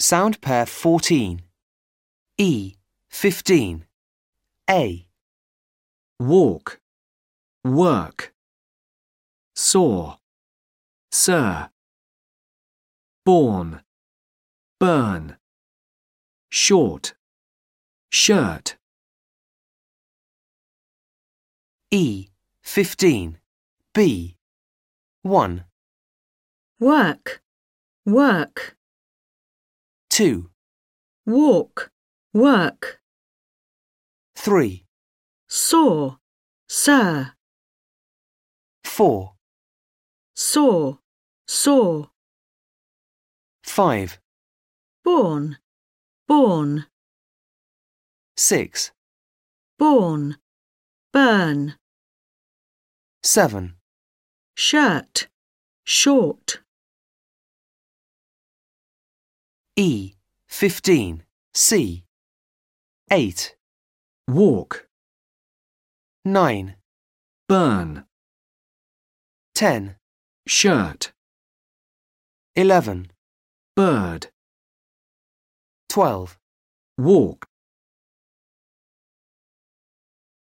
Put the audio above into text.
Sound pair 14. E. 15. A. walk, work, saw, sir, born, burn, short, shirt, E. 15. B. 1. work, work, 2. walk, work, 3. saw, sir, 4. saw, saw, 5. born, born, 6. born, burn, 7. shirt, short, E. 15. C. 8. walk, 9. burn, 10. shirt, 11. bird, 12. walk,